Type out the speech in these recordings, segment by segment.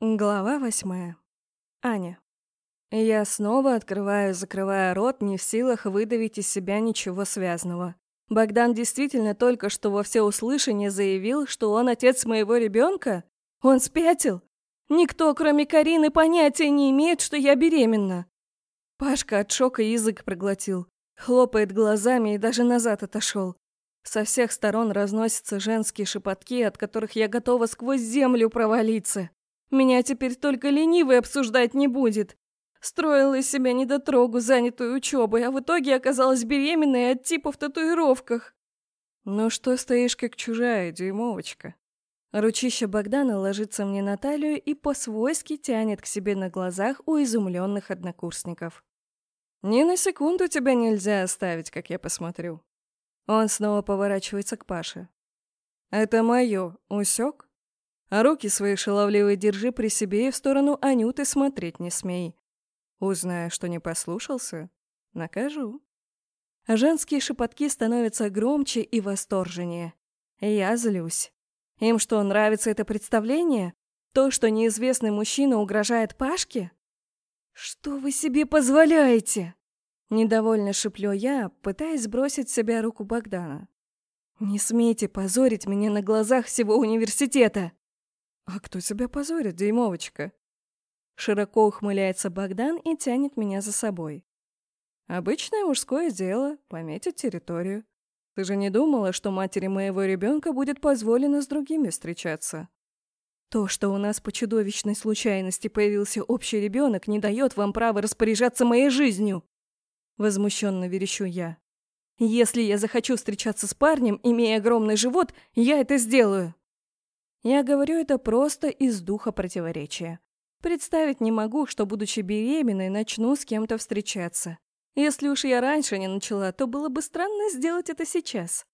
Глава восьмая. Аня. Я снова открываю, закрывая рот, не в силах выдавить из себя ничего связанного. Богдан действительно только что во всеуслышание заявил, что он отец моего ребенка? Он спятил? Никто, кроме Карины, понятия не имеет, что я беременна. Пашка от шока язык проглотил, хлопает глазами и даже назад отошел. Со всех сторон разносятся женские шепотки, от которых я готова сквозь землю провалиться. Меня теперь только ленивый обсуждать не будет. Строила из себя недотрогу, занятую учебой, а в итоге оказалась беременной от типа в татуировках. Ну что стоишь как чужая, дюймовочка? Ручище Богдана ложится мне на талию и по-свойски тянет к себе на глазах у изумленных однокурсников. Ни на секунду тебя нельзя оставить, как я посмотрю. Он снова поворачивается к Паше. Это мое, усек? А руки свои шаловливые держи при себе и в сторону Анюты смотреть не смей. Узнаю, что не послушался, накажу. Женские шепотки становятся громче и восторженнее. Я злюсь. Им что, нравится это представление? То, что неизвестный мужчина угрожает Пашке? Что вы себе позволяете? Недовольно шиплю я, пытаясь сбросить с себя руку Богдана. «Не смейте позорить меня на глазах всего университета!» «А кто тебя позорит, дюймовочка?» Широко ухмыляется Богдан и тянет меня за собой. «Обычное мужское дело — пометить территорию. Ты же не думала, что матери моего ребенка будет позволено с другими встречаться?» То, что у нас по чудовищной случайности появился общий ребенок, не дает вам права распоряжаться моей жизнью. Возмущенно верещу я. Если я захочу встречаться с парнем, имея огромный живот, я это сделаю. Я говорю это просто из духа противоречия. Представить не могу, что, будучи беременной, начну с кем-то встречаться. Если уж я раньше не начала, то было бы странно сделать это сейчас.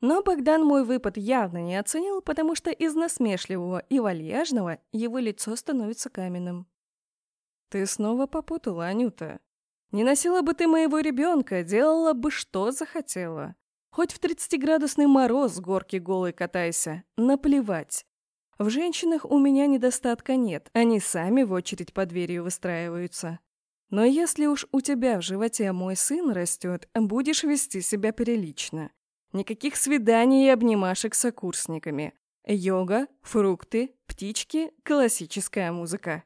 Но Богдан мой выпад явно не оценил, потому что из насмешливого и вальяжного его лицо становится каменным. «Ты снова попутала, Анюта. Не носила бы ты моего ребенка, делала бы что захотела. Хоть в тридцатиградусный мороз с горки голой катайся, наплевать. В женщинах у меня недостатка нет, они сами в очередь под дверью выстраиваются. Но если уж у тебя в животе мой сын растет, будешь вести себя прилично. Никаких свиданий и обнимашек с сокурсниками. Йога, фрукты, птички, классическая музыка.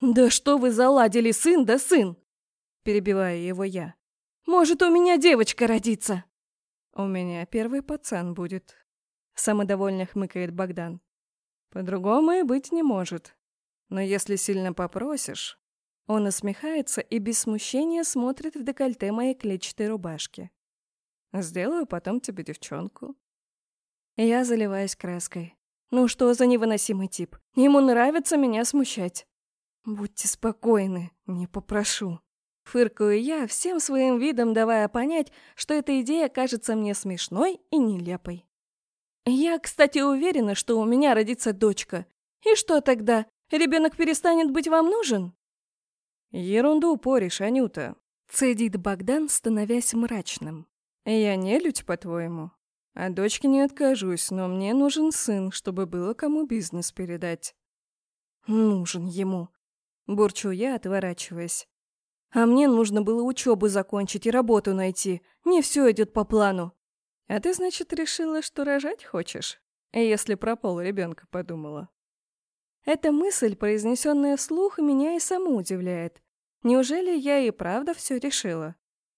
«Да что вы заладили, сын да сын!» Перебиваю его я. «Может, у меня девочка родится?» «У меня первый пацан будет», — самодовольно хмыкает Богдан. По-другому и быть не может. Но если сильно попросишь... Он усмехается и без смущения смотрит в декольте моей клетчатой рубашки. Сделаю потом тебе девчонку. Я заливаюсь краской. Ну что за невыносимый тип? Ему нравится меня смущать. Будьте спокойны, не попрошу. Фыркаю я, всем своим видом давая понять, что эта идея кажется мне смешной и нелепой. Я, кстати, уверена, что у меня родится дочка. И что тогда? Ребенок перестанет быть вам нужен? Ерунду поришь, Анюта. Цедит Богдан, становясь мрачным. Я не людь, по-твоему? От дочки не откажусь, но мне нужен сын, чтобы было кому бизнес передать. Нужен ему. Бурчу я, отворачиваясь. А мне нужно было учебу закончить и работу найти. Не все идет по плану. А ты, значит, решила, что рожать хочешь? Если про пол ребенка подумала. Эта мысль, произнесенная вслух, меня и саму удивляет. Неужели я и правда все решила?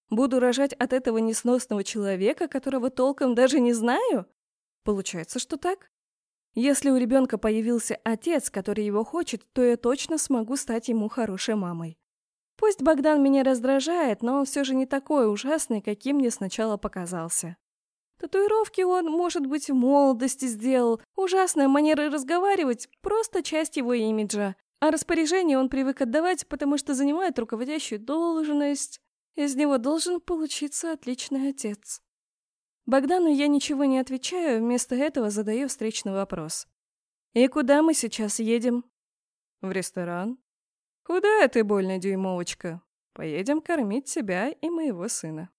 Буду рожать от этого несносного человека, которого толком даже не знаю? Получается, что так? Если у ребенка появился отец, который его хочет, то я точно смогу стать ему хорошей мамой. Пусть Богдан меня раздражает, но он все же не такой ужасный, каким мне сначала показался. Татуировки он, может быть, в молодости сделал. Ужасная манера разговаривать – просто часть его имиджа. А распоряжение он привык отдавать, потому что занимает руководящую должность. Из него должен получиться отличный отец. Богдану я ничего не отвечаю, вместо этого задаю встречный вопрос. «И куда мы сейчас едем?» «В ресторан». «Куда ты, больная дюймовочка? Поедем кормить себя и моего сына».